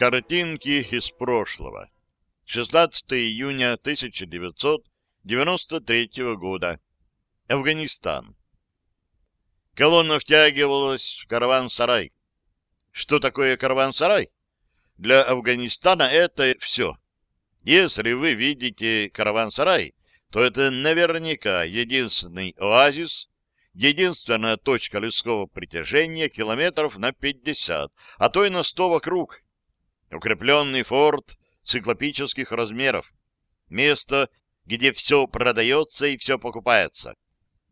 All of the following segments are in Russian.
Картинки из прошлого. 16 июня 1993 года. Афганистан. Колонна втягивалась в караван-сарай. Что такое караван-сарай? Для Афганистана это все. Если вы видите караван-сарай, то это наверняка единственный оазис, единственная точка людского притяжения километров на 50, а то и на 100 вокруг. Укрепленный форт циклопических размеров. Место, где все продается и все покупается.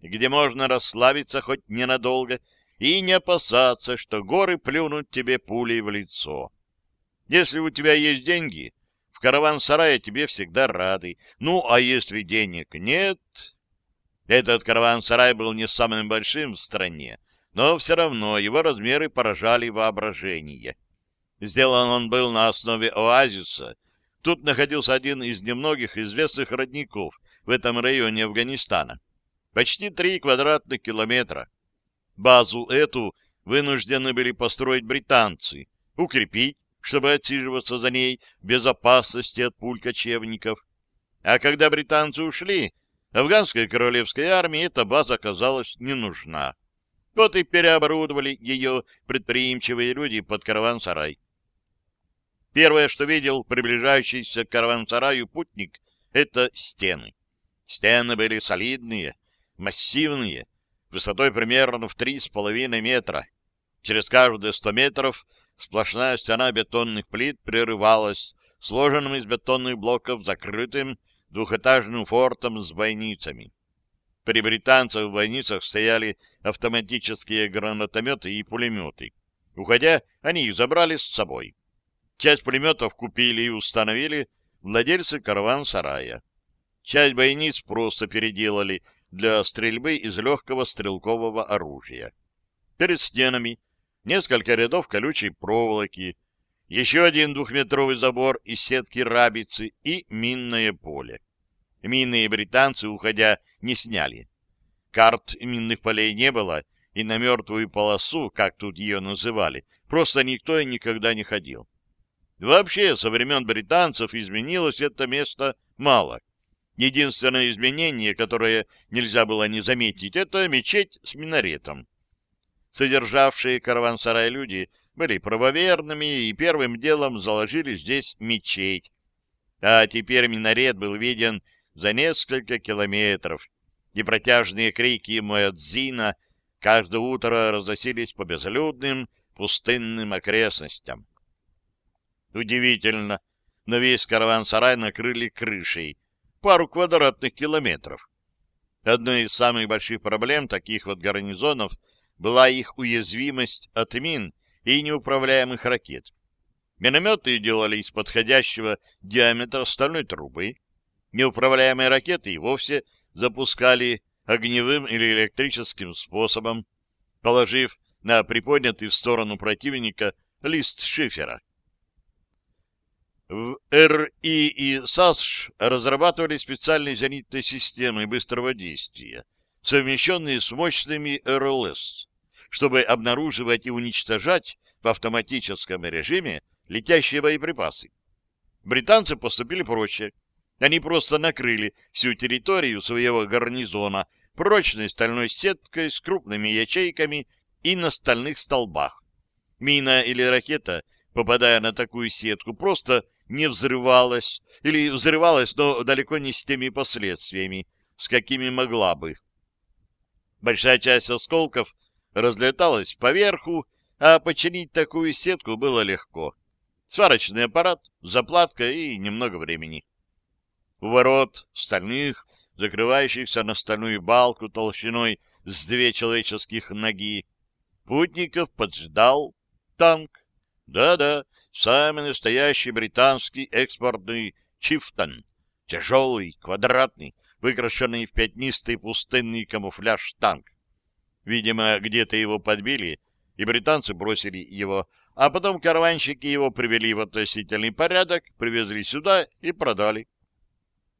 Где можно расслабиться хоть ненадолго и не опасаться, что горы плюнут тебе пулей в лицо. Если у тебя есть деньги, в караван-сарае тебе всегда рады. Ну, а если денег нет... Этот караван-сарай был не самым большим в стране, но все равно его размеры поражали воображение. Сделан он был на основе оазиса. Тут находился один из немногих известных родников в этом районе Афганистана. Почти три квадратных километра. Базу эту вынуждены были построить британцы, укрепить, чтобы отсиживаться за ней в безопасности от пуль кочевников. А когда британцы ушли, афганской королевской армии эта база оказалась не нужна. Вот и переоборудовали ее предприимчивые люди под караван-сарай. Первое, что видел приближающийся к караван-сараю путник, это стены. Стены были солидные, массивные, высотой примерно в три с половиной метра. Через каждые сто метров сплошная стена бетонных плит прерывалась сложенным из бетонных блоков закрытым двухэтажным фортом с бойницами. При британцах в бойницах стояли автоматические гранатометы и пулеметы. Уходя, они их забрали с собой. Часть пулеметов купили и установили владельцы караван-сарая. Часть бойниц просто переделали для стрельбы из легкого стрелкового оружия. Перед стенами несколько рядов колючей проволоки, еще один двухметровый забор из сетки рабицы и минное поле. Минные британцы, уходя, не сняли. Карт минных полей не было, и на мертвую полосу, как тут ее называли, просто никто и никогда не ходил. Вообще, со времен британцев изменилось это место мало. Единственное изменение, которое нельзя было не заметить, это мечеть с минаретом. Содержавшие караван-сарай люди были правоверными и первым делом заложили здесь мечеть. А теперь минарет был виден за несколько километров, и протяжные крики Муэдзина каждое утро разносились по безлюдным пустынным окрестностям. Удивительно, но весь караван-сарай накрыли крышей, пару квадратных километров. Одной из самых больших проблем таких вот гарнизонов была их уязвимость от мин и неуправляемых ракет. Минометы делали из подходящего диаметра стальной трубы. Неуправляемые ракеты и вовсе запускали огневым или электрическим способом, положив на приподнятый в сторону противника лист шифера. В РИ и САСШ разрабатывали специальные зенитные системы быстрого действия, совмещенные с мощными РЛС, чтобы обнаруживать и уничтожать в автоматическом режиме летящие боеприпасы. Британцы поступили проще. Они просто накрыли всю территорию своего гарнизона прочной стальной сеткой с крупными ячейками и на стальных столбах. Мина или ракета, попадая на такую сетку, просто не взрывалась, или взрывалась, но далеко не с теми последствиями, с какими могла бы. Большая часть осколков разлеталась поверху, а починить такую сетку было легко. Сварочный аппарат, заплатка и немного времени. У ворот стальных, закрывающихся на стальную балку толщиной с две человеческих ноги, путников поджидал танк. Да-да, самый настоящий британский экспортный чифтон, тяжелый, квадратный, выкрашенный в пятнистый пустынный камуфляж танк. Видимо, где-то его подбили, и британцы бросили его, а потом караванщики его привели в относительный порядок, привезли сюда и продали.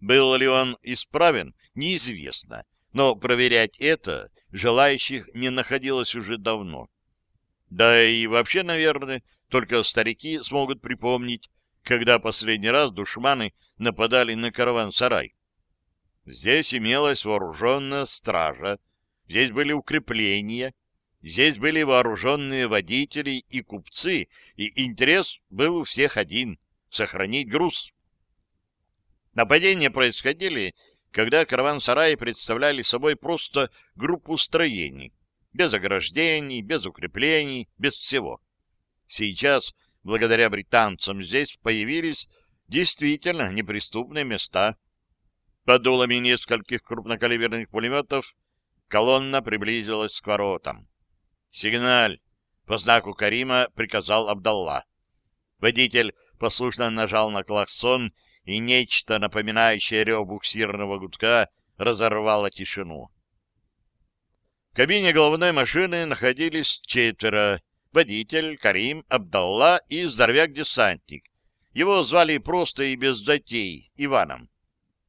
Был ли он исправен, неизвестно, но проверять это желающих не находилось уже давно. Да и вообще, наверное, Только старики смогут припомнить, когда последний раз душманы нападали на караван-сарай. Здесь имелась вооруженная стража, здесь были укрепления, здесь были вооруженные водители и купцы, и интерес был у всех один — сохранить груз. Нападения происходили, когда караван-сараи представляли собой просто группу строений, без ограждений, без укреплений, без всего. Сейчас, благодаря британцам, здесь появились действительно неприступные места. Под дулами нескольких крупнокалиберных пулеметов колонна приблизилась к воротам. «Сигналь!» — по знаку Карима приказал Абдалла. Водитель послушно нажал на клаксон, и нечто, напоминающее рев буксирного гудка, разорвало тишину. В кабине головной машины находились четверо водитель, Карим, Абдалла и здоровяк-десантник. Его звали просто и без затей Иваном.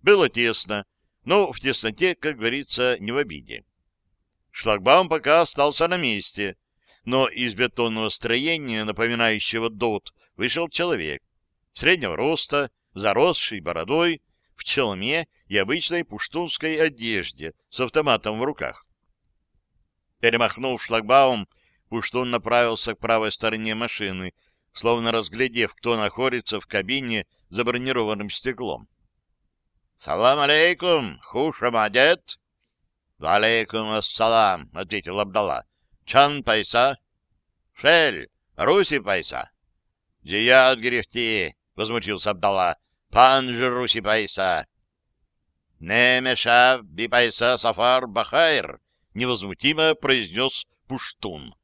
Было тесно, но в тесноте, как говорится, не в обиде. Шлагбаум пока остался на месте, но из бетонного строения, напоминающего дот, вышел человек. Среднего роста, заросший бородой, в челме и обычной пуштунской одежде с автоматом в руках. Перемахнув шлагбаум, Пуштун направился к правой стороне машины, словно разглядев, кто находится в кабине за бронированным стеклом. «Салам алейкум, хушам одет?» «Алейкум ассалам», — ответил Абдалла. «Чан пайса?» «Шель, Руси пайса?» «Дият грехти», — возмутился Абдалла. «Пан же Руси пайса!» «Немеша би пайса сафар бахайр», — невозмутимо произнес Пуштун.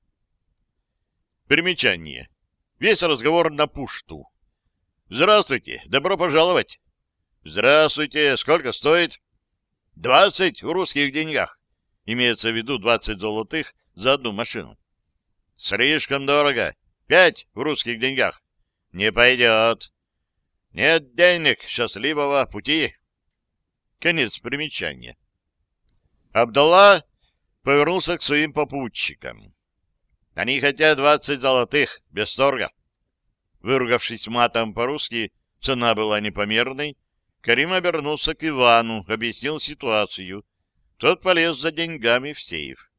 Примечание. Весь разговор на пушту. Здравствуйте, добро пожаловать. Здравствуйте, сколько стоит? Двадцать в русских деньгах. Имеется в виду двадцать золотых за одну машину. Слишком дорого. Пять в русских деньгах. Не пойдет. Нет денег, счастливого пути. Конец примечания. Абдалла повернулся к своим попутчикам. Они хотят двадцать золотых, без торга. Выругавшись матом по-русски, цена была непомерной, Карим обернулся к Ивану, объяснил ситуацию. Тот полез за деньгами в сейф.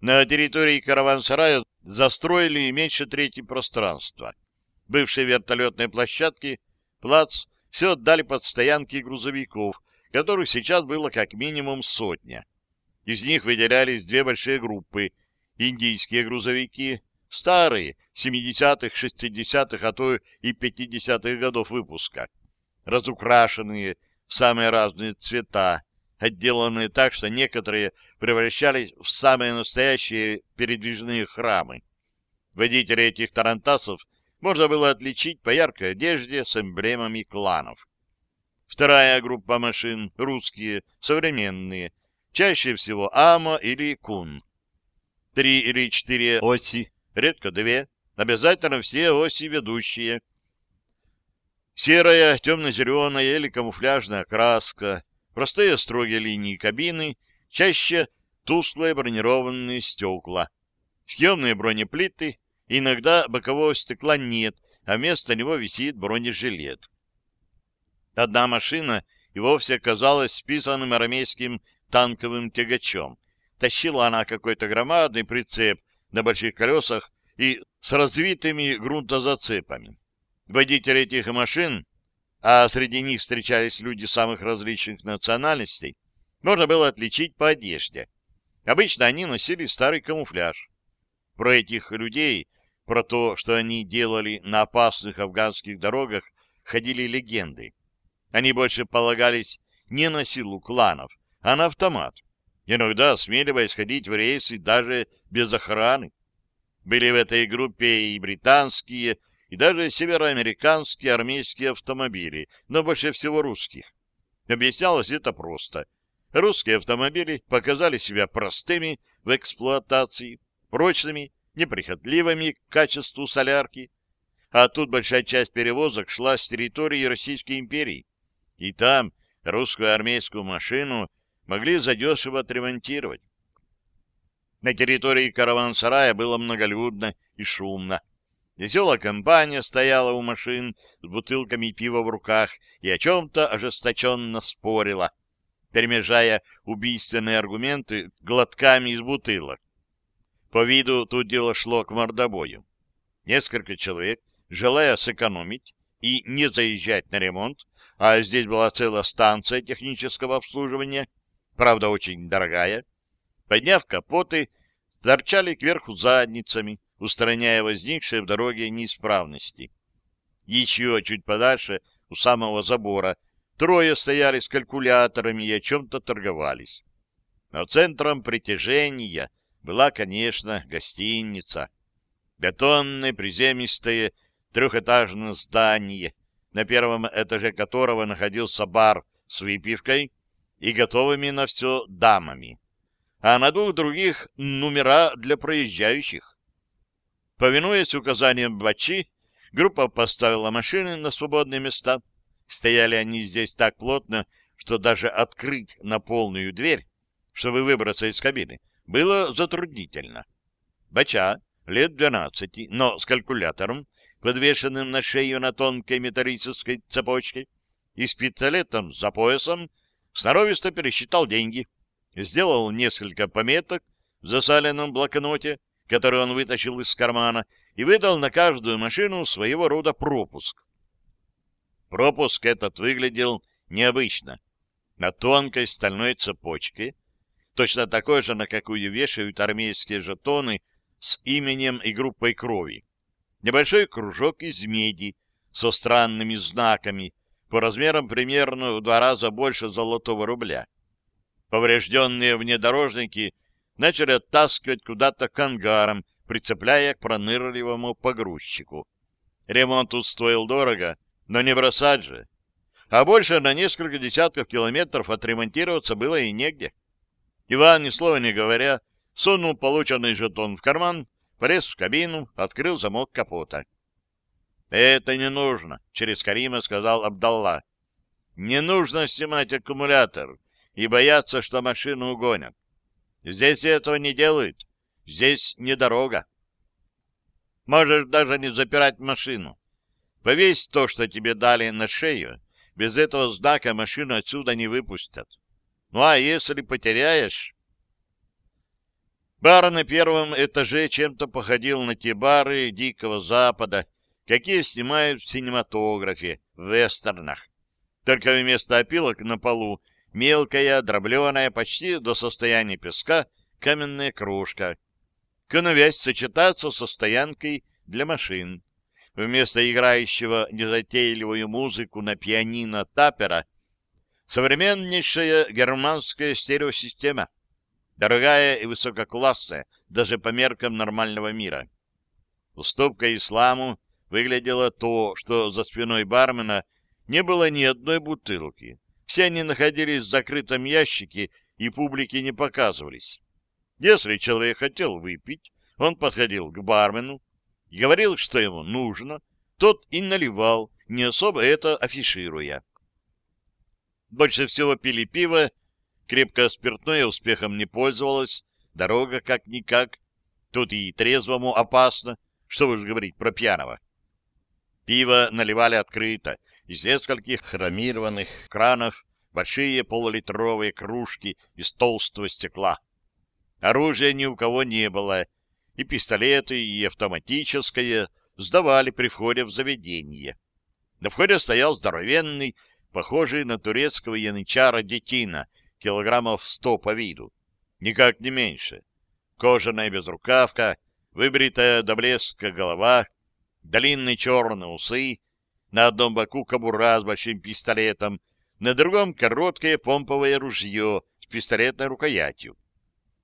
На территории караван-сарая застроили меньше трети пространства. Бывшие вертолетные площадки, плац, все отдали под стоянки грузовиков, которых сейчас было как минимум сотня. Из них выделялись две большие группы индийские грузовики, старые, 70-х, 60-х, а то и 50-х годов выпуска, разукрашенные в самые разные цвета, отделанные так, что некоторые превращались в самые настоящие передвижные храмы. Водителей этих тарантасов можно было отличить по яркой одежде с эмблемами кланов. Вторая группа машин — русские, современные, чаще всего АМО или КУН три или четыре оси, редко две, обязательно все оси ведущие. Серая, темно-зеленая или камуфляжная краска, простые строгие линии кабины, чаще тусклые бронированные стекла, съемные бронеплиты, иногда бокового стекла нет, а вместо него висит бронежилет. Одна машина и вовсе казалась списанным армейским танковым тягачом, Тащила она какой-то громадный прицеп на больших колесах и с развитыми грунтозацепами. Водители этих машин, а среди них встречались люди самых различных национальностей, можно было отличить по одежде. Обычно они носили старый камуфляж. Про этих людей, про то, что они делали на опасных афганских дорогах, ходили легенды. Они больше полагались не на силу кланов, а на автомат иногда осмеливаясь ходить в рейсы даже без охраны. Были в этой группе и британские, и даже североамериканские армейские автомобили, но больше всего русских. Объяснялось это просто. Русские автомобили показали себя простыми в эксплуатации, прочными, неприхотливыми к качеству солярки, а тут большая часть перевозок шла с территории Российской империи. И там русскую армейскую машину могли задешево отремонтировать. На территории караван-сарая было многолюдно и шумно. Веселая компания стояла у машин с бутылками пива в руках и о чем-то ожесточенно спорила, перемежая убийственные аргументы глотками из бутылок. По виду тут дело шло к мордобою. Несколько человек, желая сэкономить и не заезжать на ремонт, а здесь была целая станция технического обслуживания, правда, очень дорогая, подняв капоты, торчали кверху задницами, устраняя возникшие в дороге неисправности. Еще чуть подальше, у самого забора, трое стояли с калькуляторами и о чем-то торговались. Но центром притяжения была, конечно, гостиница. Бетонное, приземистое, трехэтажное здание, на первом этаже которого находился бар с выпивкой и готовыми на все дамами, а на двух других — номера для проезжающих. Повинуясь указаниям Бачи, группа поставила машины на свободные места. Стояли они здесь так плотно, что даже открыть на полную дверь, чтобы выбраться из кабины, было затруднительно. Бача, лет двенадцати, но с калькулятором, подвешенным на шею на тонкой металлической цепочке, и с пистолетом за поясом, сноровисто пересчитал деньги, сделал несколько пометок в засаленном блокноте, который он вытащил из кармана, и выдал на каждую машину своего рода пропуск. Пропуск этот выглядел необычно. На тонкой стальной цепочке, точно такой же, на какую вешают армейские жетоны с именем и группой крови. Небольшой кружок из меди со странными знаками, по размерам примерно в два раза больше золотого рубля. Поврежденные внедорожники начали оттаскивать куда-то к ангарам, прицепляя к пронырливому погрузчику. Ремонт стоил дорого, но не бросать же. А больше на несколько десятков километров отремонтироваться было и негде. Иван, ни слова не говоря, сунул полученный жетон в карман, полез в кабину, открыл замок капота. — Это не нужно, — через Карима сказал Абдалла. — Не нужно снимать аккумулятор и бояться, что машину угонят. Здесь этого не делают. Здесь не дорога. Можешь даже не запирать машину. Повесь то, что тебе дали на шею. Без этого знака машину отсюда не выпустят. Ну а если потеряешь... Бар на первом этаже чем-то походил на те бары Дикого Запада, какие снимают в синематографе, в вестернах. Только вместо опилок на полу мелкая, дробленая почти до состояния песка, каменная кружка. Коновязь сочетается со стоянкой для машин. Вместо играющего незатейливую музыку на пианино Тапера современнейшая германская стереосистема, дорогая и высококлассная, даже по меркам нормального мира. Уступка исламу выглядело то, что за спиной бармена не было ни одной бутылки, все они находились в закрытом ящике и публике не показывались. Если человек хотел выпить, он подходил к бармену, говорил, что ему нужно, тот и наливал, не особо это афишируя. Больше всего пили пиво, крепкое спиртное успехом не пользовалось, дорога как-никак, тут и трезвому опасно, что уж говорить про пьяного. Пиво наливали открыто, из нескольких хромированных кранов большие полулитровые кружки из толстого стекла. Оружия ни у кого не было, и пистолеты, и автоматическое сдавали при входе в заведение. На входе стоял здоровенный, похожий на турецкого янычара детина, килограммов сто по виду, никак не меньше. Кожаная безрукавка, выбритая до блеска голова, длинные черные усы, на одном боку кобура с большим пистолетом, на другом короткое помповое ружье с пистолетной рукоятью.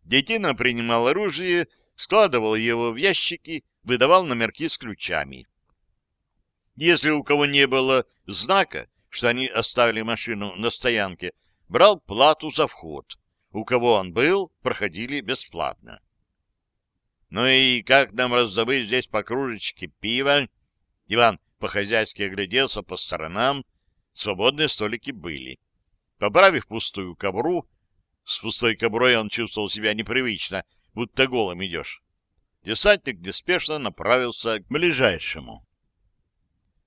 Детина принимал оружие, складывал его в ящики, выдавал номерки с ключами. Если у кого не было знака, что они оставили машину на стоянке, брал плату за вход. У кого он был, проходили бесплатно. Ну и как нам раздобыть здесь по кружечке пива? Иван по-хозяйски огляделся по сторонам, свободные столики были. Поправив пустую кобру, с пустой коброй он чувствовал себя непривычно, будто голым идешь. десантник неспешно направился к ближайшему.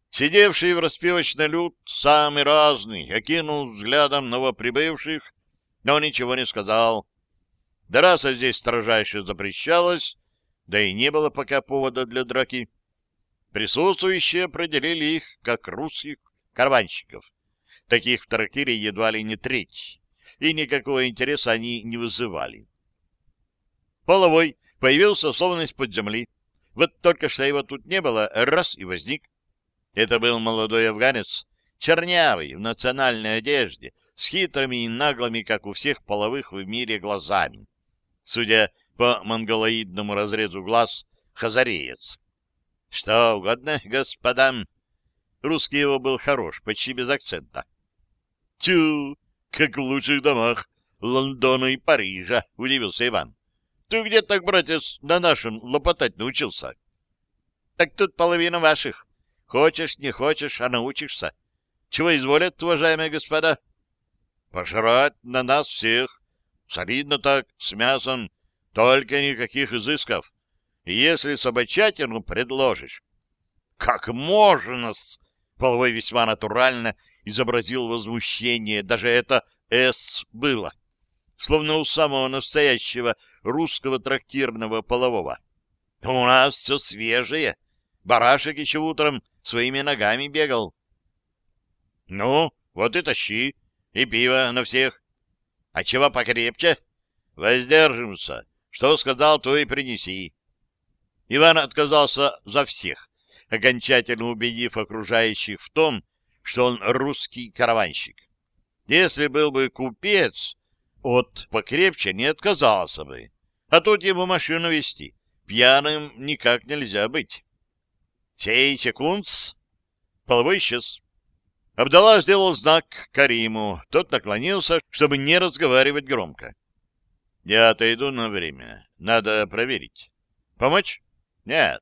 Сидевший в распивочной люд, самый разный, окинул взглядом новоприбывших, но ничего не сказал. Драться здесь строжайше запрещалось, да и не было пока повода для драки. Присутствующие определили их как русских карванщиков. Таких в трактире едва ли не треть, и никакого интереса они не вызывали. Половой появился словно из-под земли. Вот только что его тут не было, раз и возник. Это был молодой афганец, чернявый, в национальной одежде, с хитрыми и наглыми, как у всех половых в мире, глазами. Судя по монголоидному разрезу глаз, хазареец. — Что угодно, господам. Русский его был хорош, почти без акцента. — Тю, как в лучших домах Лондона и Парижа, — удивился Иван. — Ты где так, братец, на нашем лопотать научился? — Так тут половина ваших. Хочешь, не хочешь, а научишься. Чего изволят, уважаемые господа? — Пожрать на нас всех. Солидно так, с мясом, только никаких изысков. Если собачатину предложишь... — Как можно-с? Половой весьма натурально изобразил возмущение. Даже это «с» было. Словно у самого настоящего русского трактирного полового. — У нас все свежее. Барашек еще утром своими ногами бегал. — Ну, вот и тащи. И пиво на всех. А чего покрепче? Воздержимся. Что сказал, то и принеси. Иван отказался за всех, окончательно убедив окружающих в том, что он русский караванщик. Если был бы купец, от покрепче не отказался бы. А тут ему машину вести. Пьяным никак нельзя быть. Сей секунд половой исчез. Абдалла сделал знак Кариму. Тот наклонился, чтобы не разговаривать громко. Я отойду на время. Надо проверить. Помочь? Нет.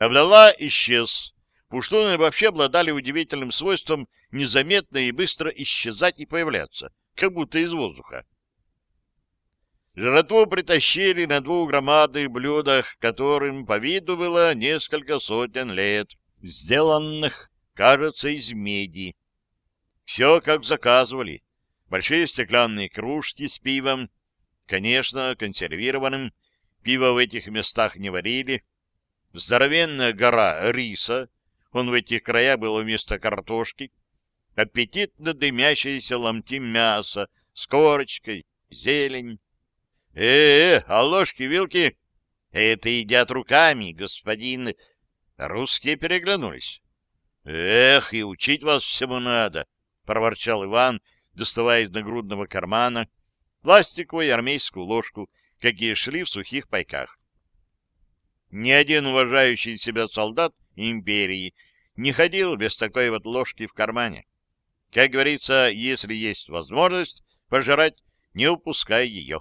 Абдалла исчез. Пуштуны вообще обладали удивительным свойством незаметно и быстро исчезать и появляться, как будто из воздуха. Жратву притащили на двух громадных блюдах, которым по виду было несколько сотен лет, сделанных, кажется, из меди. Все, как заказывали. Большие стеклянные кружки с пивом, Конечно, консервированным пиво в этих местах не варили. Здоровенная гора риса, он в этих краях был вместо картошки, аппетитно дымящиеся ломти мяса с корочкой, зелень. Э, -э, а ложки-вилки? Это едят руками, господин. Русские переглянулись. Эх, и учить вас всему надо, проворчал Иван, доставая из нагрудного кармана пластиковую армейскую ложку, какие шли в сухих пайках. Ни один уважающий себя солдат империи не ходил без такой вот ложки в кармане. Как говорится, если есть возможность пожрать, не упускай ее.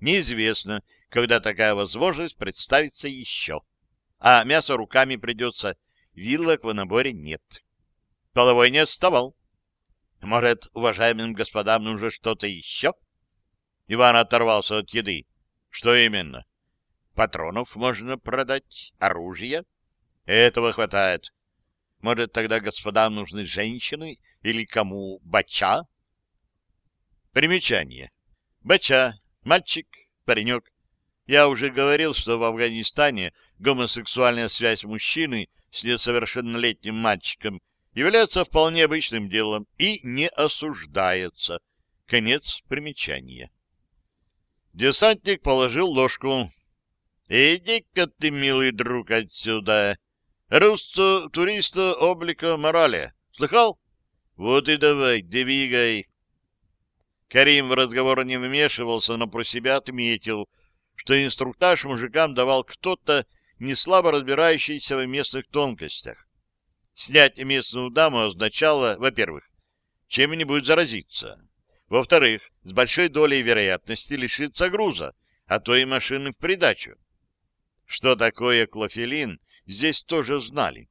Неизвестно, когда такая возможность представится еще. А мясо руками придется, вилок в наборе нет. Половой не отставал. Может, уважаемым господам нужно что-то еще? — Иван оторвался от еды. Что именно? Патронов можно продать, оружие. Этого хватает. Может, тогда господам нужны женщины или кому бача? Примечание. Бача. Мальчик, паренек. Я уже говорил, что в Афганистане гомосексуальная связь мужчины с несовершеннолетним мальчиком является вполне обычным делом и не осуждается. Конец примечания. Десантник положил ложку. «Иди-ка ты, милый друг, отсюда! Русцу туриста облика морали. Слыхал? Вот и давай, двигай!» Карим в разговор не вмешивался, но про себя отметил, что инструктаж мужикам давал кто-то, не слабо разбирающийся в местных тонкостях. Снять местную даму означало, во-первых, чем-нибудь заразиться. Во-вторых, с большой долей вероятности лишиться груза, а то и машины в придачу. Что такое клофелин, здесь тоже знали.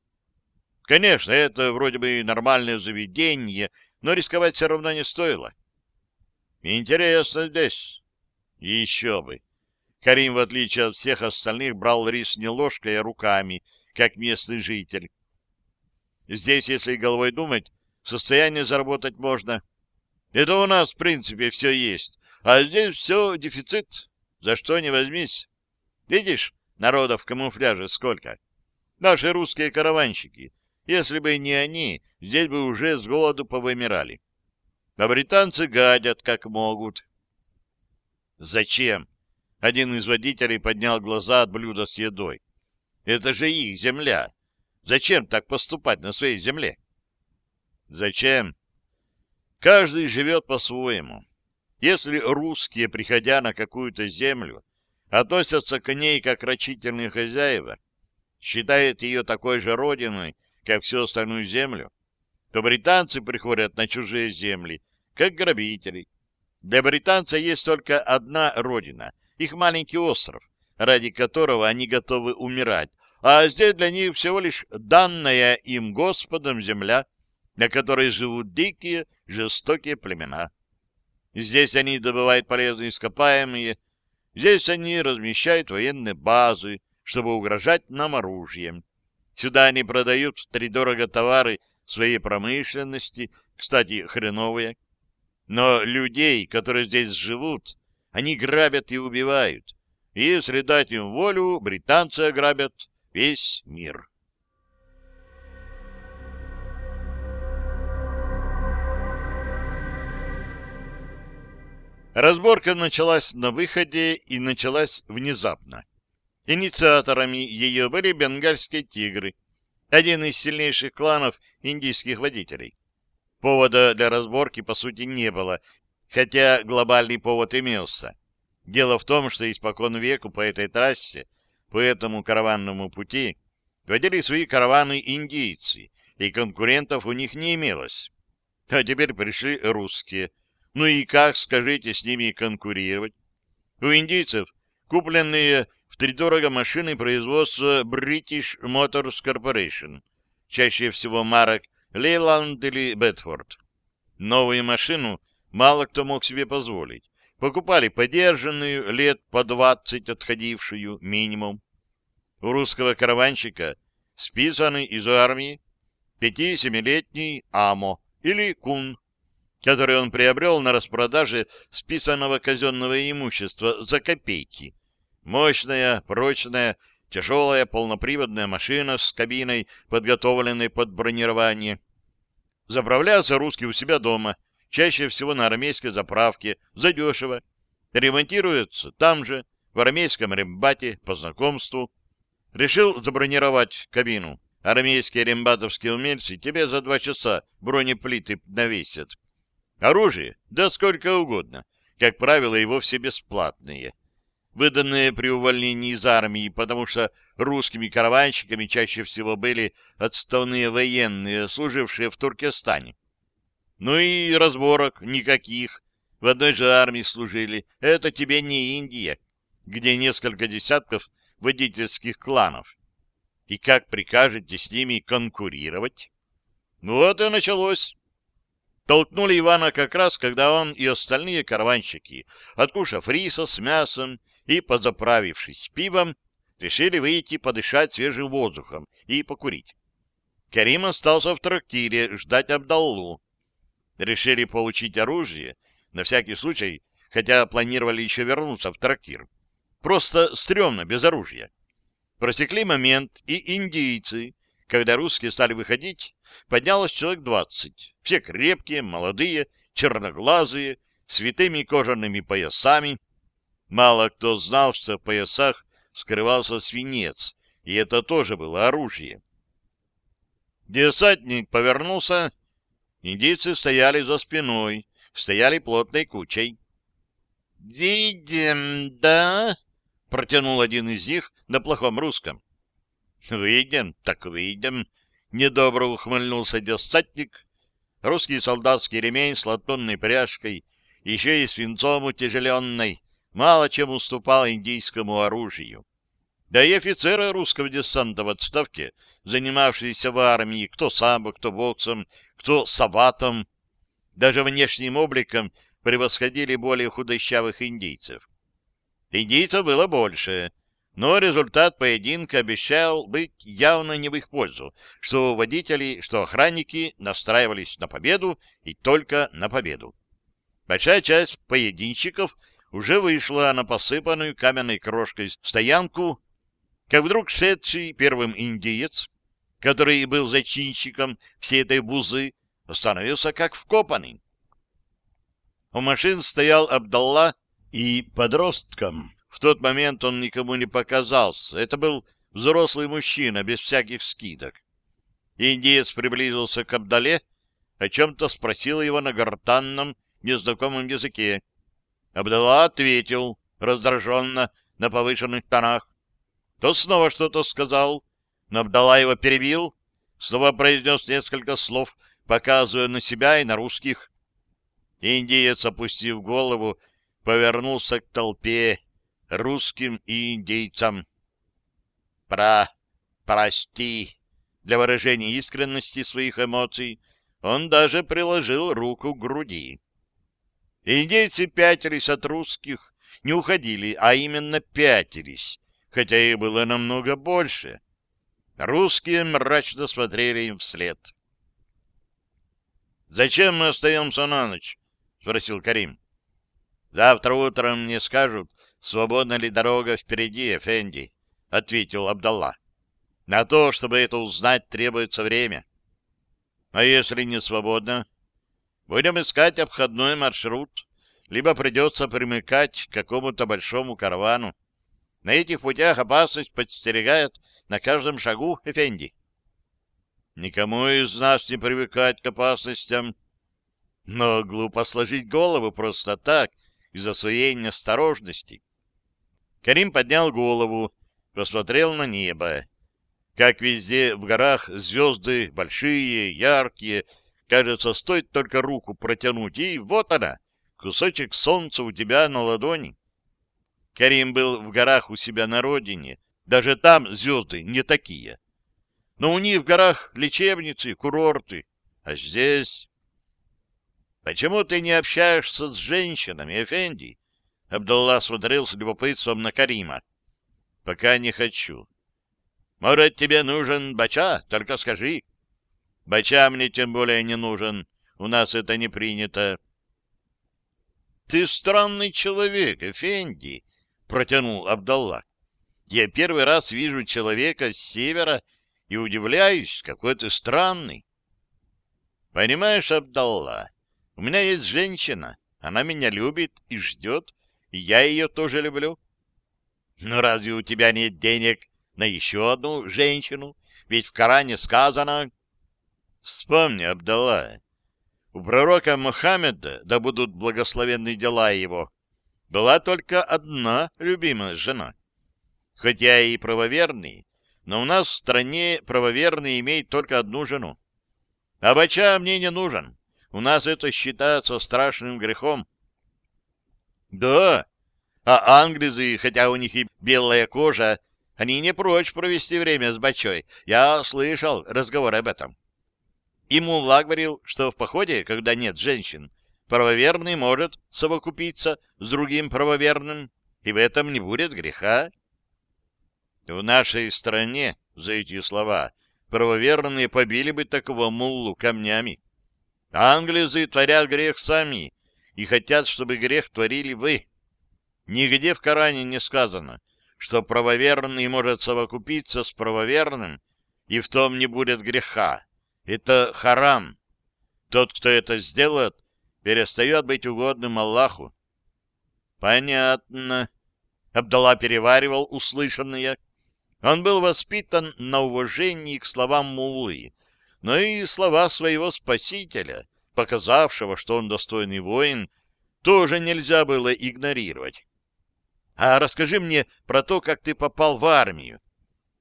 Конечно, это вроде бы нормальное заведение, но рисковать все равно не стоило. Интересно здесь. Еще бы. Карим, в отличие от всех остальных, брал рис не ложкой, а руками, как местный житель. Здесь, если головой думать, состояние заработать можно. Это у нас, в принципе, все есть. А здесь все дефицит. За что не возьмись. Видишь, народа в камуфляже сколько? Наши русские караванщики. Если бы не они, здесь бы уже с голоду повымирали. А британцы гадят, как могут. Зачем? Один из водителей поднял глаза от блюда с едой. Это же их земля. Зачем так поступать на своей земле? Зачем? Каждый живет по-своему. Если русские, приходя на какую-то землю, относятся к ней как рачительные хозяева, считают ее такой же родиной, как всю остальную землю, то британцы приходят на чужие земли, как грабители. Для британца есть только одна родина, их маленький остров, ради которого они готовы умирать, а здесь для них всего лишь данная им Господом земля, на которой живут дикие, жестокие племена. Здесь они добывают полезные ископаемые, здесь они размещают военные базы, чтобы угрожать нам оружием. Сюда они продают втридорого товары своей промышленности, кстати, хреновые. Но людей, которые здесь живут, они грабят и убивают. И если дать им волю, британцы ограбят весь мир. Разборка началась на выходе и началась внезапно. Инициаторами ее были бенгальские тигры, один из сильнейших кланов индийских водителей. Повода для разборки, по сути, не было, хотя глобальный повод имелся. Дело в том, что испокон веку по этой трассе, по этому караванному пути, водили свои караваны индийцы, и конкурентов у них не имелось. А теперь пришли русские, ну и как, скажите, с ними конкурировать? У индийцев купленные втридорого машины производства British Motors Corporation, чаще всего марок Leyland или Bedford. Новую машину мало кто мог себе позволить. Покупали подержанную, лет по двадцать отходившую минимум. У русского караванщика списанный из армии пяти-семилетний АМО или КУН который он приобрел на распродаже списанного казенного имущества за копейки. Мощная, прочная, тяжелая полноприводная машина с кабиной, подготовленной под бронирование. Заправляется русский у себя дома, чаще всего на армейской заправке, задешево. Ремонтируется там же, в армейском рембате, по знакомству. Решил забронировать кабину. Армейские рембатовские умельцы тебе за два часа бронеплиты навесят. Оружие? Да сколько угодно. Как правило, и вовсе бесплатные. Выданные при увольнении из армии, потому что русскими караванщиками чаще всего были отставные военные, служившие в Туркестане. Ну и разборок никаких. В одной же армии служили. Это тебе не Индия, где несколько десятков водительских кланов. И как прикажете с ними конкурировать? Ну вот и началось толкнули Ивана как раз, когда он и остальные караванщики, откушав риса с мясом и позаправившись пивом, решили выйти подышать свежим воздухом и покурить. Карим остался в трактире ждать Абдаллу. Решили получить оружие, на всякий случай, хотя планировали еще вернуться в трактир. Просто стрёмно, без оружия. Просекли момент и индийцы, когда русские стали выходить, поднялось человек двадцать. Все крепкие, молодые, черноглазые, с витыми кожаными поясами. Мало кто знал, что в поясах скрывался свинец, и это тоже было оружие. Десантник повернулся. Индийцы стояли за спиной, стояли плотной кучей. «Видим, да?» — протянул один из них на плохом русском. Выйдем, так выйдем. Недобро ухмыльнулся десантник. Русский солдатский ремень с латунной пряжкой, еще и свинцом утяжеленной, мало чем уступал индийскому оружию. Да и офицеры русского десанта в отставке, занимавшиеся в армии, кто самбо, кто боксом, кто сабатом, даже внешним обликом превосходили более худощавых индейцев. Индийцев было больше, но результат поединка обещал быть явно не в их пользу, что водители, что охранники настраивались на победу и только на победу. Большая часть поединщиков уже вышла на посыпанную каменной крошкой стоянку, как вдруг шедший первым индиец, который был зачинщиком всей этой бузы, остановился как вкопанный. У машин стоял Абдалла и подростком. В тот момент он никому не показался. Это был взрослый мужчина, без всяких скидок. Индиец приблизился к Абдале, о чем-то спросил его на гортанном, незнакомом языке. Абдалла ответил раздраженно на повышенных тонах. Тот снова что-то сказал, но Абдалла его перебил, снова произнес несколько слов, показывая на себя и на русских. Индиец, опустив голову, повернулся к толпе, русским и индейцам. «Про... прости!» Для выражения искренности своих эмоций он даже приложил руку к груди. Индейцы пятились от русских, не уходили, а именно пятились, хотя их было намного больше. Русские мрачно смотрели им вслед. «Зачем мы остаемся на ночь?» — спросил Карим. «Завтра утром мне скажут, свободна ли дорога впереди, Эфенди», — ответил Абдалла. «На то, чтобы это узнать, требуется время». «А если не свободно?» «Будем искать обходной маршрут, либо придется примыкать к какому-то большому каравану. На этих путях опасность подстерегает на каждом шагу, Эфенди». «Никому из нас не привыкать к опасностям», но глупо сложить голову просто так, из-за своей неосторожности. Карим поднял голову, посмотрел на небо. Как везде в горах звезды большие, яркие. Кажется, стоит только руку протянуть, и вот она, кусочек солнца у тебя на ладони. Карим был в горах у себя на родине. Даже там звезды не такие. Но у них в горах лечебницы, курорты. А здесь... Почему ты не общаешься с женщинами, Эфенди? Абдулла смотрел с любопытством на Карима. Пока не хочу. Может, тебе нужен бача? Только скажи. Бача мне тем более не нужен. У нас это не принято. Ты странный человек, Эфенди, протянул Абдалла. Я первый раз вижу человека с севера и удивляюсь, какой ты странный. Понимаешь, Абдалла, у меня есть женщина, она меня любит и ждет, и я ее тоже люблю. Но разве у тебя нет денег на еще одну женщину? Ведь в Коране сказано... Вспомни, Абдалла, у пророка Мухаммеда, да будут благословенны дела его, была только одна любимая жена. Хотя и правоверный, но у нас в стране правоверный имеет только одну жену. А бача мне не нужен. У нас это считается страшным грехом. Да, а англизы, хотя у них и белая кожа, они не прочь провести время с бачой. Я слышал разговор об этом. И Мулла говорил, что в походе, когда нет женщин, правоверный может совокупиться с другим правоверным, и в этом не будет греха. В нашей стране за эти слова правоверные побили бы такого муллу камнями. Англизы творят грех сами и хотят, чтобы грех творили вы. Нигде в Коране не сказано, что правоверный может совокупиться с правоверным, и в том не будет греха. Это харам. Тот, кто это сделает, перестает быть угодным Аллаху. Понятно. Абдалла переваривал услышанное. Он был воспитан на уважении к словам муллы, но и слова своего спасителя, показавшего, что он достойный воин, тоже нельзя было игнорировать. А расскажи мне про то, как ты попал в армию.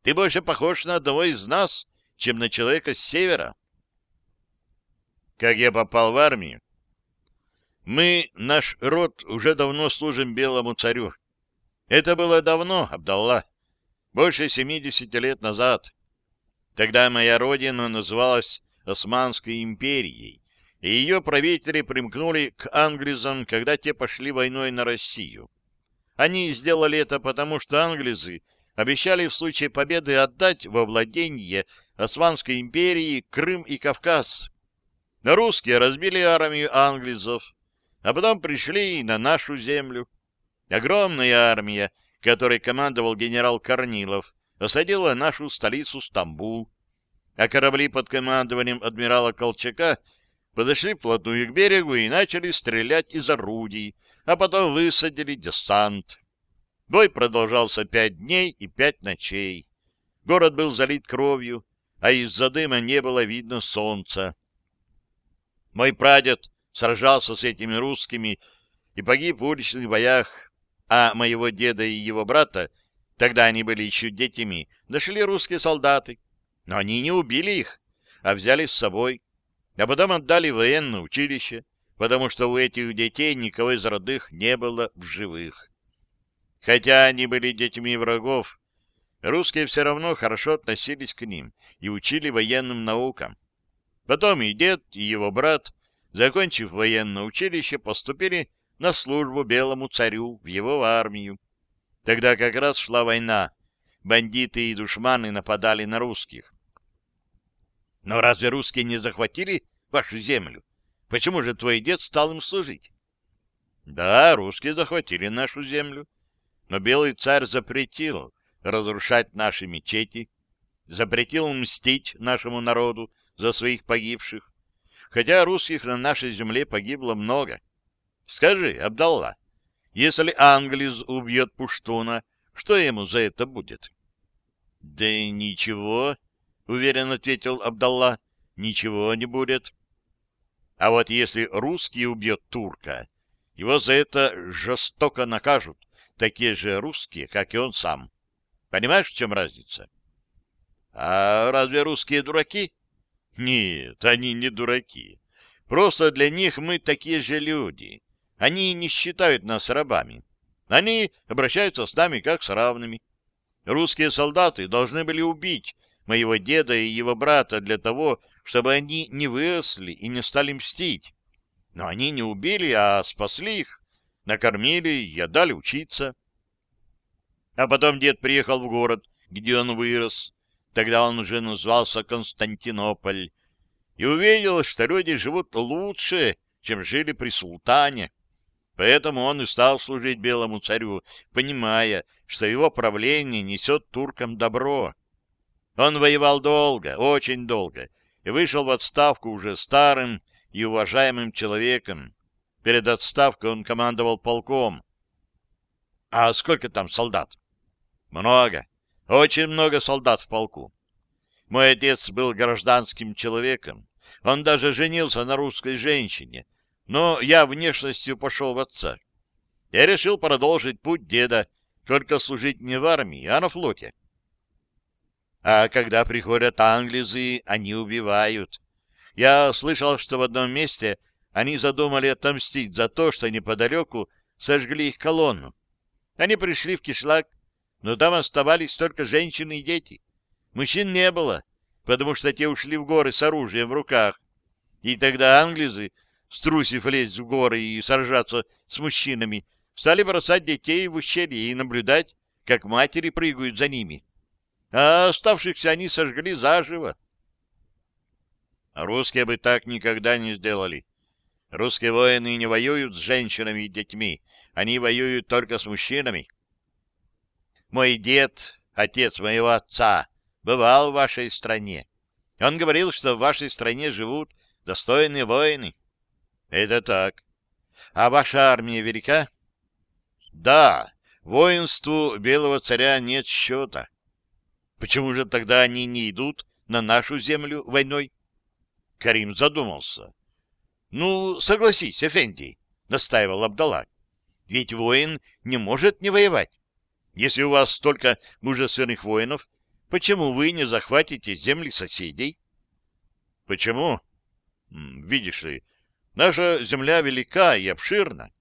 Ты больше похож на одного из нас, чем на человека с севера. Как я попал в армию? Мы, наш род, уже давно служим белому царю. Это было давно, Абдалла, больше семидесяти лет назад. Тогда моя родина называлась Османской империей, и ее правители примкнули к англизам, когда те пошли войной на Россию. Они сделали это потому, что англизы обещали в случае победы отдать во владение Османской империи Крым и Кавказ. Русские разбили армию англизов, а потом пришли на нашу землю. Огромная армия, которой командовал генерал Корнилов, осадила нашу столицу Стамбул, а корабли под командованием адмирала Колчака подошли вплотную к берегу и начали стрелять из орудий, а потом высадили десант. Бой продолжался пять дней и пять ночей. Город был залит кровью, а из-за дыма не было видно солнца. Мой прадед сражался с этими русскими и погиб в уличных боях, а моего деда и его брата, тогда они были еще детьми, нашли русские солдаты. Но они не убили их, а взяли с собой, а потом отдали в военное училище, потому что у этих детей никого из родных не было в живых. Хотя они были детьми врагов, русские все равно хорошо относились к ним и учили военным наукам. Потом и дед, и его брат, закончив военное училище, поступили на службу белому царю в его армию. Тогда как раз шла война, бандиты и душманы нападали на русских. Но разве русские не захватили вашу землю? Почему же твой дед стал им служить? Да, русские захватили нашу землю, но белый царь запретил разрушать наши мечети, запретил мстить нашему народу за своих погибших, хотя русских на нашей земле погибло много. Скажи, Абдалла, если англис убьет Пуштуна, что ему за это будет? — Да ничего, — уверенно ответил Абдалла, — ничего не будет. А вот если русский убьет турка, его за это жестоко накажут, такие же русские, как и он сам. Понимаешь, в чем разница? А разве русские дураки? Нет, они не дураки. Просто для них мы такие же люди. Они не считают нас рабами. Они обращаются с нами как с равными. Русские солдаты должны были убить моего деда и его брата для того, чтобы они не выросли и не стали мстить. Но они не убили, а спасли их, накормили и отдали учиться. А потом дед приехал в город, где он вырос. Тогда он уже назывался Константинополь. И увидел, что люди живут лучше, чем жили при султане. Поэтому он и стал служить белому царю, понимая, что его правление несет туркам добро. Он воевал долго, очень долго, и вышел в отставку уже старым и уважаемым человеком. Перед отставкой он командовал полком. А сколько там солдат? Много. Очень много солдат в полку. Мой отец был гражданским человеком. Он даже женился на русской женщине, но я внешностью пошел в отца. Я решил продолжить путь деда, только служить не в армии, а на флоте. А когда приходят англизы, они убивают. Я слышал, что в одном месте они задумали отомстить за то, что неподалеку сожгли их колонну. Они пришли в кишлак, но там оставались только женщины и дети. Мужчин не было, потому что те ушли в горы с оружием в руках. И тогда англизы струсив лезть в горы и сражаться с мужчинами, стали бросать детей в ущелье и наблюдать, как матери прыгают за ними. А оставшихся они сожгли заживо. Русские бы так никогда не сделали. Русские воины не воюют с женщинами и детьми, они воюют только с мужчинами. Мой дед, отец моего отца, бывал в вашей стране. Он говорил, что в вашей стране живут достойные воины. Это так. А ваша армия велика? Да, воинству белого царя нет счета. Почему же тогда они не идут на нашу землю войной? Карим задумался. Ну, согласись, Эфенди, настаивал Абдалла. Ведь воин не может не воевать. Если у вас столько мужественных воинов, почему вы не захватите земли соседей? Почему? Видишь ли, Наша земля велика и обширна,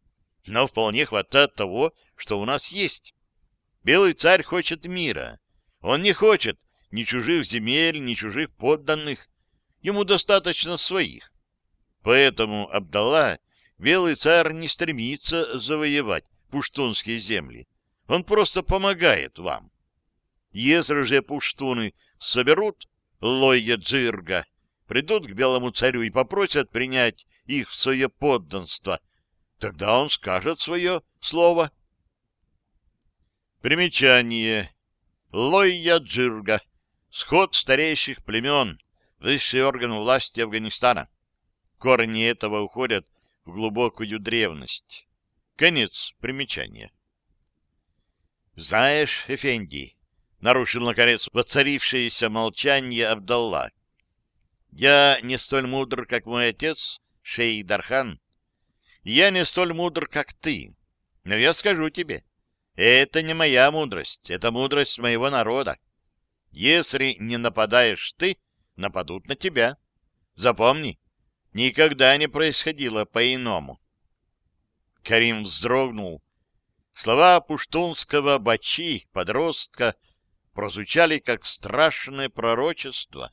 но вполне хватает того, что у нас есть. Белый царь хочет мира. Он не хочет ни чужих земель, ни чужих подданных. Ему достаточно своих. Поэтому Абдалла, белый царь, не стремится завоевать пуштунские земли. Он просто помогает вам. Если же пуштуны соберут лойя джирга, придут к белому царю и попросят принять их в свое подданство, тогда он скажет свое слово. Примечание. Лойя джирга. Сход старейших племен, высший орган власти Афганистана. Корни этого уходят в глубокую древность. Конец примечания. «Знаешь, Эфенди», — нарушил, наконец, воцарившееся молчание Абдалла, «я не столь мудр, как мой отец, Шей Дархан. Я не столь мудр, как ты. Но я скажу тебе, это не моя мудрость, это мудрость моего народа. Если не нападаешь ты, нападут на тебя. Запомни, никогда не происходило по-иному». Карим вздрогнул, Слова пуштунского бачи, подростка, прозвучали как страшное пророчество.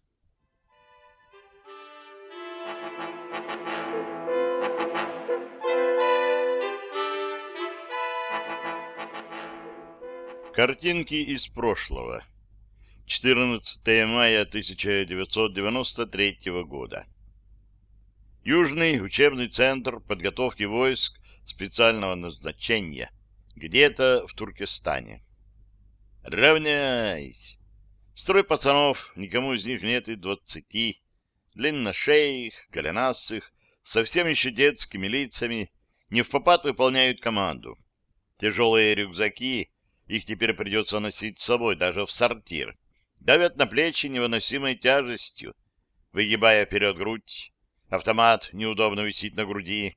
Картинки из прошлого. 14 мая 1993 года. Южный учебный центр подготовки войск специального назначения где-то в Туркестане. Равняйсь! Строй пацанов, никому из них нет и двадцати. Длинношеих, голенастых, совсем еще детскими лицами, не в попад выполняют команду. Тяжелые рюкзаки, их теперь придется носить с собой даже в сортир, давят на плечи невыносимой тяжестью, выгибая вперед грудь. Автомат неудобно висит на груди.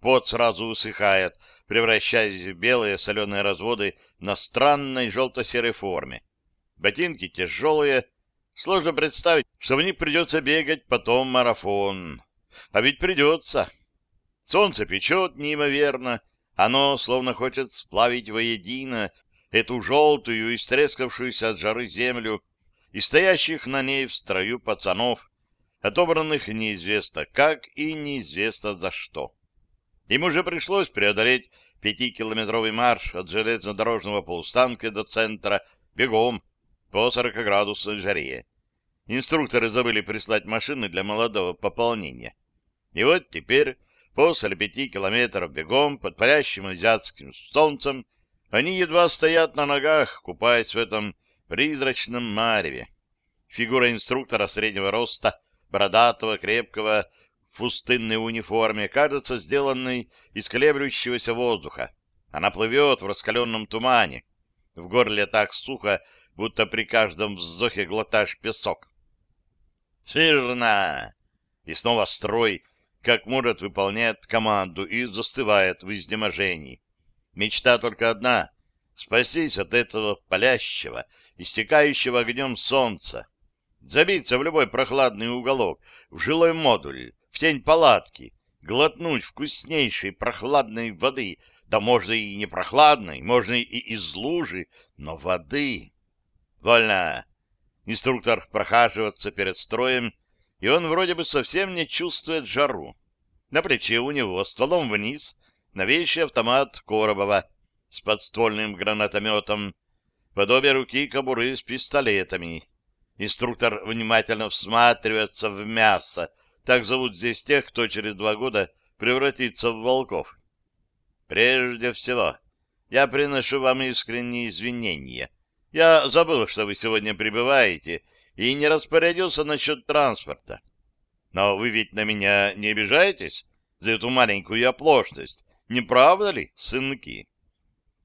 Пот сразу усыхает, превращаясь в белые соленые разводы на странной желто-серой форме. Ботинки тяжелые, сложно представить, что в них придется бегать потом марафон. А ведь придется. Солнце печет неимоверно, оно словно хочет сплавить воедино эту желтую, истрескавшуюся от жары землю и стоящих на ней в строю пацанов, отобранных неизвестно как и неизвестно за что. Им уже пришлось преодолеть пятикилометровый марш от железнодорожного полустанка до центра бегом по 40-градусной жаре. Инструкторы забыли прислать машины для молодого пополнения. И вот теперь, после пяти километров бегом под парящим азиатским солнцем, они едва стоят на ногах, купаясь в этом призрачном мареве. Фигура инструктора среднего роста, бородатого, крепкого, в пустынной униформе кажется сделанной из колеблющегося воздуха. Она плывет в раскаленном тумане. В горле так сухо, будто при каждом вздохе глотаешь песок. «Сырно!» И снова строй, как может, выполняет команду и застывает в изнеможении. Мечта только одна — спастись от этого палящего, истекающего огнем солнца, забиться в любой прохладный уголок, в жилой модуль, в тень палатки, глотнуть вкуснейшей прохладной воды, да можно и не прохладной, можно и из лужи, но воды. Вольно! Инструктор прохаживается перед строем, и он вроде бы совсем не чувствует жару. На плече у него стволом вниз новейший автомат Коробова с подствольным гранатометом, подобие руки кобуры с пистолетами. Инструктор внимательно всматривается в мясо, так зовут здесь тех, кто через два года превратится в волков. Прежде всего, я приношу вам искренние извинения. Я забыл, что вы сегодня прибываете, и не распорядился насчет транспорта. Но вы ведь на меня не обижаетесь за эту маленькую оплошность, не правда ли, сынки?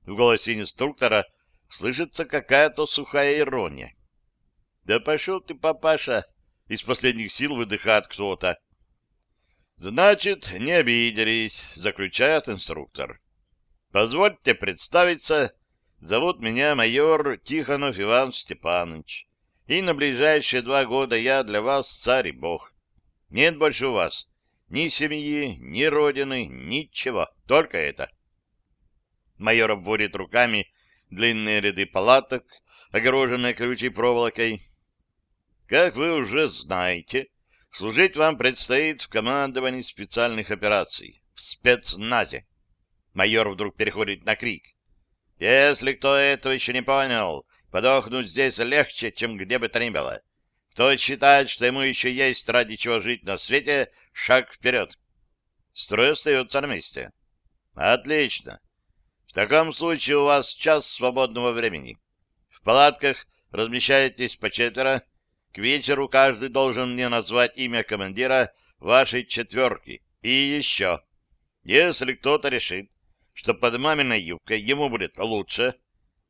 В голосе инструктора слышится какая-то сухая ирония. — Да пошел ты, папаша, из последних сил выдыхает кто-то. Значит, не обиделись, заключает инструктор. Позвольте представиться. Зовут меня майор Тихонов Иван Степанович. И на ближайшие два года я для вас царь и бог. Нет больше у вас ни семьи, ни родины, ничего. Только это. Майор обводит руками длинные ряды палаток, огороженные колючей проволокой, как вы уже знаете, служить вам предстоит в командовании специальных операций, в спецназе. Майор вдруг переходит на крик. Если кто этого еще не понял, подохнуть здесь легче, чем где бы то ни было. Кто считает, что ему еще есть ради чего жить на свете, шаг вперед. Строй остается на месте. Отлично. В таком случае у вас час свободного времени. В палатках размещаетесь по четверо. К вечеру каждый должен мне назвать имя командира вашей четверки. И еще. Если кто-то решит, что под маминой юбкой ему будет лучше,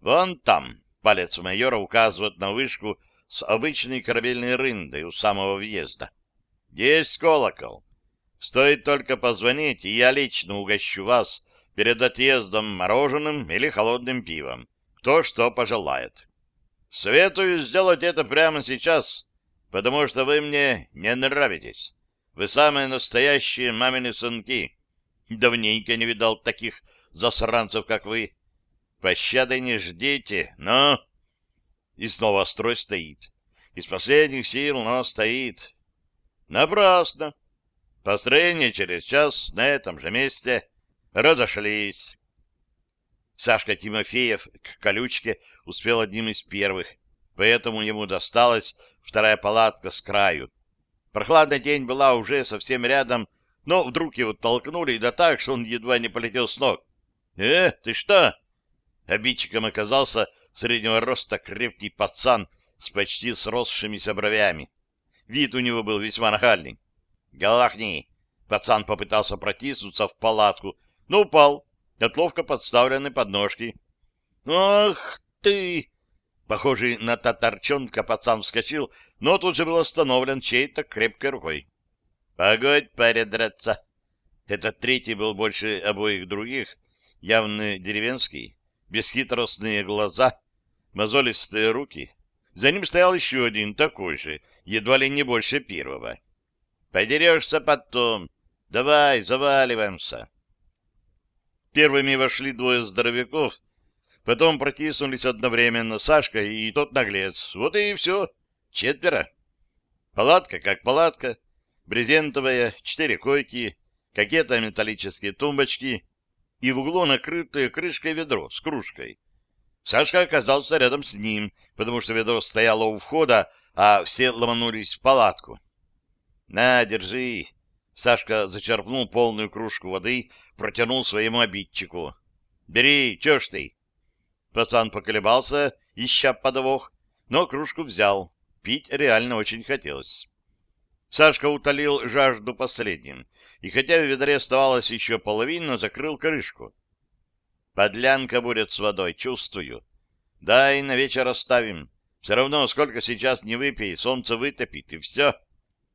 вон там, палец майора указывает на вышку с обычной корабельной рындой у самого въезда. Есть колокол. Стоит только позвонить, и я лично угощу вас перед отъездом мороженым или холодным пивом. Кто что пожелает. Советую сделать это прямо сейчас, потому что вы мне не нравитесь. Вы самые настоящие мамины сынки. Давненько не видал таких засранцев, как вы. Пощады не ждите, но... И снова строй стоит. Из последних сил, но стоит. Напрасно. Построение через час на этом же месте разошлись. Сашка Тимофеев к колючке успел одним из первых, поэтому ему досталась вторая палатка с краю. Прохладный день была уже совсем рядом, но вдруг его толкнули, да так, что он едва не полетел с ног. «Э, ты что?» Обидчиком оказался среднего роста крепкий пацан с почти сросшимися бровями. Вид у него был весьма нахальный. «Голохни!» Пацан попытался протиснуться в палатку, но упал от ловко подставленной подножки. «Ах ты!» Похожий на татарчонка пацан вскочил, но тут же был остановлен чьей-то крепкой рукой. «Погодь, паря, драться!» Этот третий был больше обоих других, явно деревенский, бесхитростные глаза, мозолистые руки. За ним стоял еще один такой же, едва ли не больше первого. «Подерешься потом. Давай, заваливаемся». Первыми вошли двое здоровяков, потом протиснулись одновременно Сашка и тот наглец. Вот и все. Четверо. Палатка как палатка, брезентовая, четыре койки, какие-то металлические тумбочки и в углу накрытое крышкой ведро с кружкой. Сашка оказался рядом с ним, потому что ведро стояло у входа, а все ломанулись в палатку. — На, держи, Сашка зачерпнул полную кружку воды, протянул своему обидчику. — Бери, чё ж ты? Пацан поколебался, ища подвох, но кружку взял. Пить реально очень хотелось. Сашка утолил жажду последним, и хотя в ведре оставалось еще половина, закрыл крышку. Подлянка будет с водой, чувствую. Да, и на вечер оставим. Все равно, сколько сейчас не выпей, солнце вытопит, и все.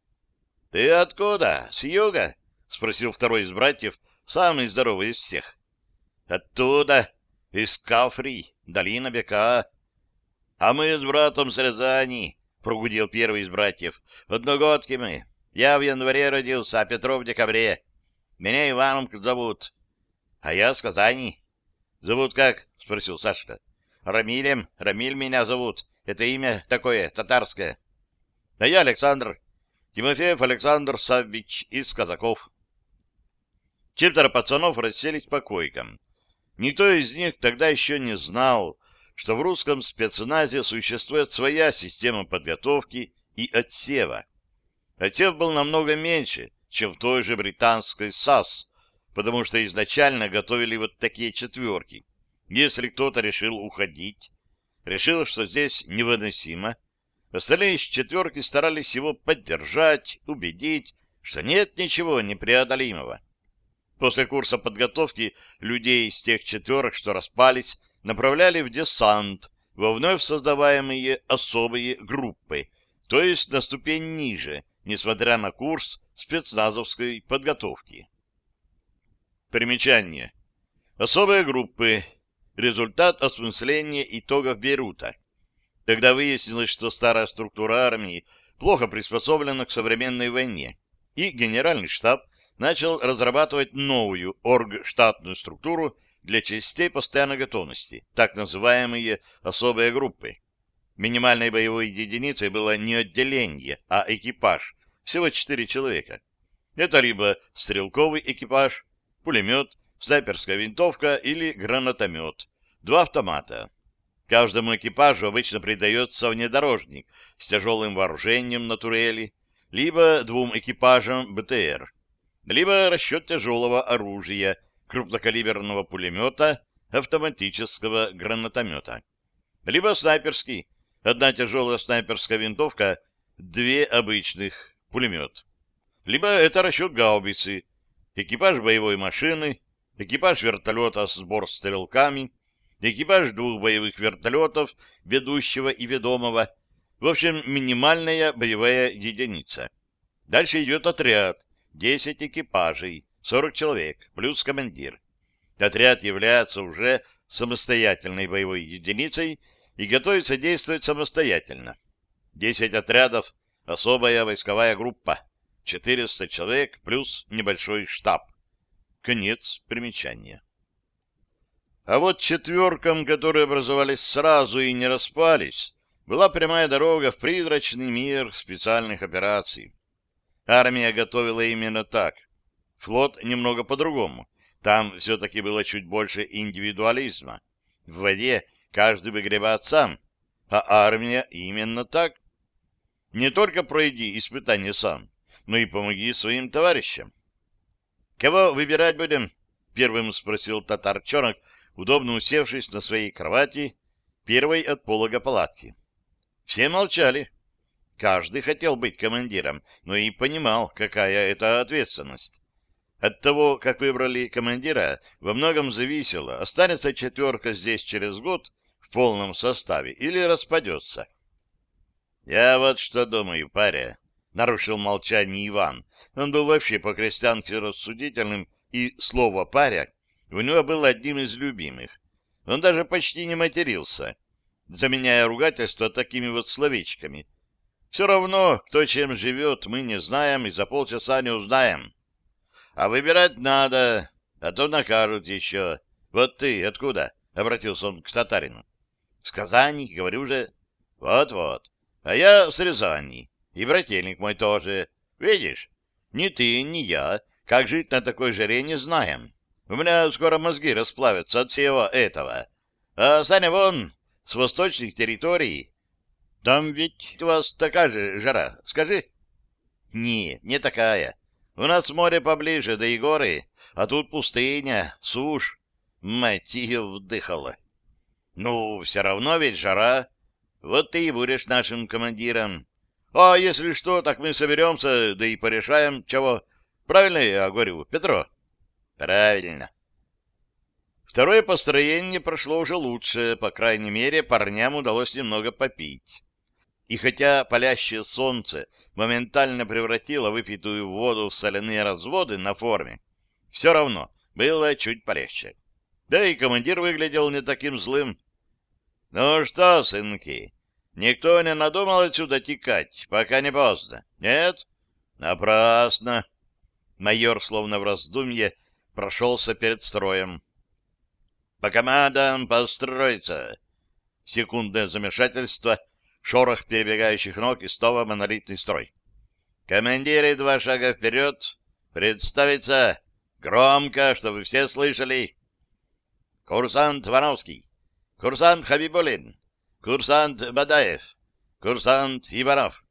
— Ты откуда? С юга? — спросил второй из братьев, самый здоровый из всех. — Оттуда, из Кафри, долина Бека. — А мы с братом с Рязани, — прогудел первый из братьев. — Одногодки мы. Я в январе родился, а Петров в декабре. Меня Иваном зовут. — А я с Казани. — Зовут как? — спросил Сашка. — Рамилем. Рамиль меня зовут. Это имя такое, татарское. — А я Александр. Тимофеев Александр Саввич из Казаков. Четверо пацанов расселись по койкам. Никто из них тогда еще не знал, что в русском спецназе существует своя система подготовки и отсева. Отсев был намного меньше, чем в той же британской САС, потому что изначально готовили вот такие четверки. Если кто-то решил уходить, решил, что здесь невыносимо, Остальные из четверки старались его поддержать, убедить, что нет ничего непреодолимого. После курса подготовки людей из тех четверок, что распались, направляли в десант, во вновь создаваемые особые группы, то есть на ступень ниже, несмотря на курс спецназовской подготовки. Примечание. Особые группы. Результат осмысления итогов Бейрута. Тогда выяснилось, что старая структура армии плохо приспособлена к современной войне, и генеральный штаб начал разрабатывать новую оргштатную структуру для частей постоянной готовности, так называемые особые группы. Минимальной боевой единицей было не отделение, а экипаж, всего четыре человека. Это либо стрелковый экипаж, пулемет, снайперская винтовка или гранатомет, два автомата. Каждому экипажу обычно придается внедорожник с тяжелым вооружением на турели, либо двум экипажам БТР, либо расчет тяжелого оружия, крупнокалиберного пулемета, автоматического гранатомета, либо снайперский, одна тяжелая снайперская винтовка, две обычных, пулемет. Либо это расчет гаубицы, экипаж боевой машины, экипаж вертолета с бортстрелками, экипаж двух боевых вертолетов, ведущего и ведомого, в общем, минимальная боевая единица. Дальше идет отряд, 10 экипажей, 40 человек, плюс командир. Отряд является уже самостоятельной боевой единицей и готовится действовать самостоятельно. 10 отрядов — особая войсковая группа, 400 человек плюс небольшой штаб. Конец примечания. А вот четверкам, которые образовались сразу и не распались, была прямая дорога в призрачный мир специальных операций. Армия готовила именно так. Флот немного по-другому. Там все-таки было чуть больше индивидуализма. В воде каждый выгребает сам, а армия именно так. Не только пройди испытание сам, но и помоги своим товарищам. «Кого выбирать будем?» — первым спросил татар-чонок, удобно усевшись на своей кровати, первой от полога палатки. Все молчали. Каждый хотел быть командиром, но и понимал, какая это ответственность. От того, как выбрали командира, во многом зависело, останется четверка здесь через год в полном составе или распадется. «Я вот что думаю, паря», — нарушил молчание Иван. Он был вообще по-крестьянски рассудительным, и слово «паря» у него было одним из любимых. Он даже почти не матерился, заменяя ругательство такими вот словечками. Все равно, кто чем живет, мы не знаем и за полчаса не узнаем. А выбирать надо, а то накажут еще. Вот ты откуда? — обратился он к татарину. — С Казани, говорю же. Вот-вот. А я с Рязани. И брательник мой тоже. Видишь, ни ты, ни я, как жить на такой жаре, не знаем. У меня скоро мозги расплавятся от всего этого. А Саня вон, с восточных территорий. Там ведь у вас такая же жара, скажи. Не, не такая. У нас море поближе, да и горы, а тут пустыня, сушь. Мать ее вдыхала. Ну, все равно ведь жара. Вот ты и будешь нашим командиром. А если что, так мы соберемся, да и порешаем, чего. Правильно я говорю, Петро? Правильно. Второе построение прошло уже лучше, по крайней мере, парням удалось немного попить. И хотя палящее солнце моментально превратило выпитую воду в соляные разводы на форме, все равно было чуть полегче. Да и командир выглядел не таким злым. — Ну что, сынки, Никто не надумал отсюда текать, пока не поздно. Нет? Напрасно. Майор, словно в раздумье, прошелся перед строем. По командам построиться. Секундное замешательство, шорох перебегающих ног и снова монолитный строй. Командиры два шага вперед. Представиться. Громко, чтобы все слышали. Курсант Вановский. Курсант Хабибулин. Курсант Бадаев. Курсант Иванов.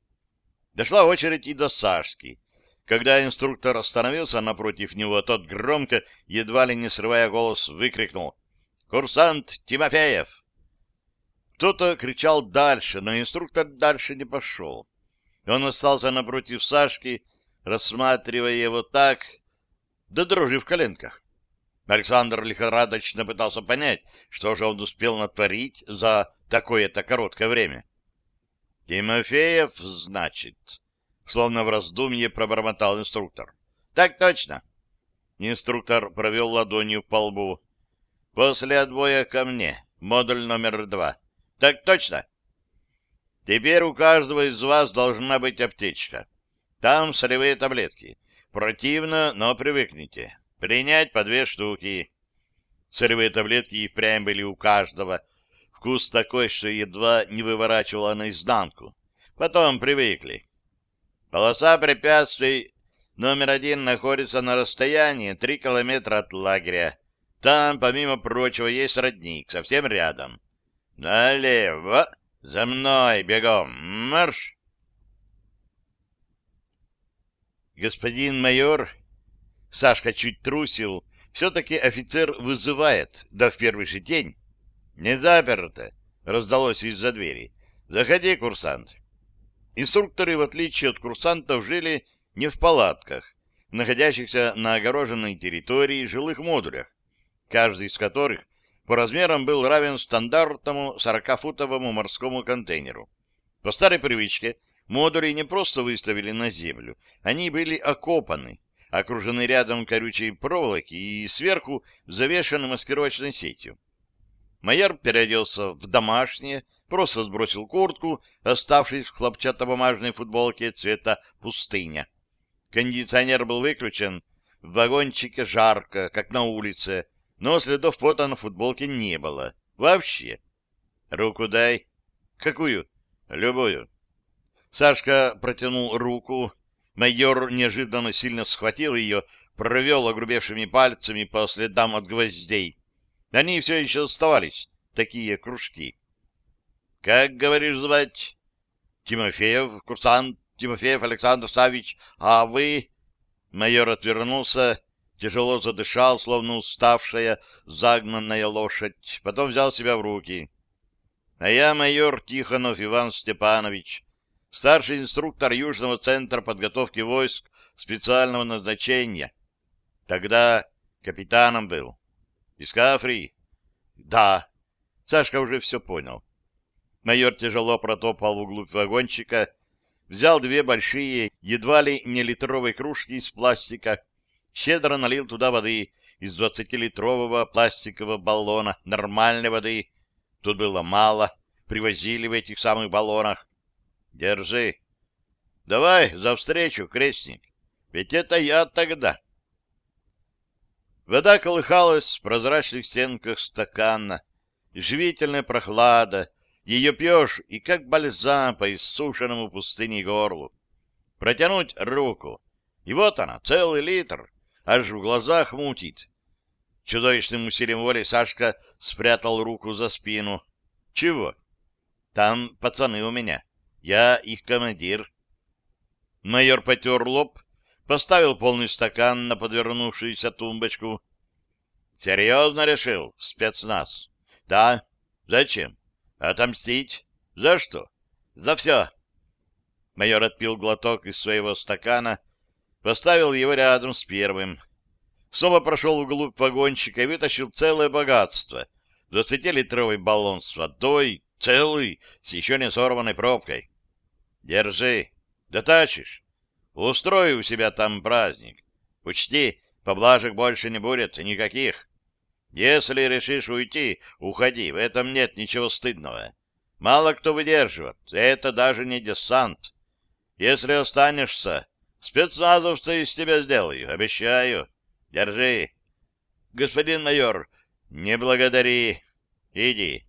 Дошла очередь и до Сашки. Когда инструктор остановился напротив него, тот громко, едва ли не срывая голос, выкрикнул «Курсант Тимофеев!». Кто-то кричал дальше, но инструктор дальше не пошел. Он остался напротив Сашки, рассматривая его так, да дрожи в коленках. Александр лихорадочно пытался понять, что же он успел натворить за такое-то короткое время. Тимофеев, значит, словно в раздумье пробормотал инструктор. Так точно. Инструктор провел ладонью по лбу. После отбоя ко мне, модуль номер два. Так точно. Теперь у каждого из вас должна быть аптечка. Там солевые таблетки. Противно, но привыкните. Принять по две штуки. Солевые таблетки и впрямь были у каждого, Вкус такой, что едва не выворачивало наизнанку. Потом привыкли. Полоса препятствий номер один находится на расстоянии три километра от лагеря. Там, помимо прочего, есть родник, совсем рядом. Налево! За мной, бегом! Марш! Господин майор... Сашка чуть трусил. Все-таки офицер вызывает, да в первый же день. Не заперто, раздалось из-за двери. Заходи, курсант. Инструкторы, в отличие от курсантов, жили не в палатках, находящихся на огороженной территории жилых модулях, каждый из которых по размерам был равен стандартному 40-футовому морскому контейнеру. По старой привычке модули не просто выставили на землю, они были окопаны, окружены рядом колючей проволоки и сверху завешаны маскировочной сетью. Майор переоделся в домашнее, просто сбросил куртку, оставшись в хлопчатобумажной футболке цвета пустыня. Кондиционер был выключен, в вагончике жарко, как на улице, но следов пота на футболке не было. Вообще. Руку дай. Какую? Любую. Сашка протянул руку. Майор неожиданно сильно схватил ее, провел огрубевшими пальцами по следам от гвоздей. Они все еще оставались, такие кружки. — Как, говоришь, звать? — Тимофеев, курсант Тимофеев Александр Савич, а вы... Майор отвернулся, тяжело задышал, словно уставшая, загнанная лошадь, потом взял себя в руки. А я майор Тихонов Иван Степанович, старший инструктор Южного центра подготовки войск специального назначения. Тогда капитаном был. Из Кафри? Да. Сашка уже все понял. Майор тяжело протопал вглубь вагончика, взял две большие, едва ли не литровые кружки из пластика, щедро налил туда воды из двадцатилитрового пластикового баллона, нормальной воды. Тут было мало, привозили в этих самых баллонах. Держи. Давай за встречу, крестник. Ведь это я тогда. Вода колыхалась в прозрачных стенках стакана. Живительная прохлада, ее пьешь, и как бальзам по иссушенному пустыне горлу. Протянуть руку. И вот она, целый литр, аж в глазах мутит. Чудовищным усилием воли Сашка спрятал руку за спину. Чего? Там пацаны у меня. Я их командир. Майор потер лоб, поставил полный стакан на подвернувшуюся тумбочку. Серьезно решил? Спецназ. Да. Зачем? Отомстить? За что? За все. Майор отпил глоток из своего стакана, поставил его рядом с первым. Снова прошел вглубь вагончика и вытащил целое богатство. Двадцатилитровый баллон с водой, целый, с еще не сорванной пробкой. Держи, дотащишь. Устрою у себя там праздник. Учти, поблажек больше не будет никаких. Если решишь уйти, уходи, в этом нет ничего стыдного. Мало кто выдерживает, это даже не десант. Если останешься, спецназовца из тебя сделаю, обещаю. Держи. Господин майор, не благодари. Иди.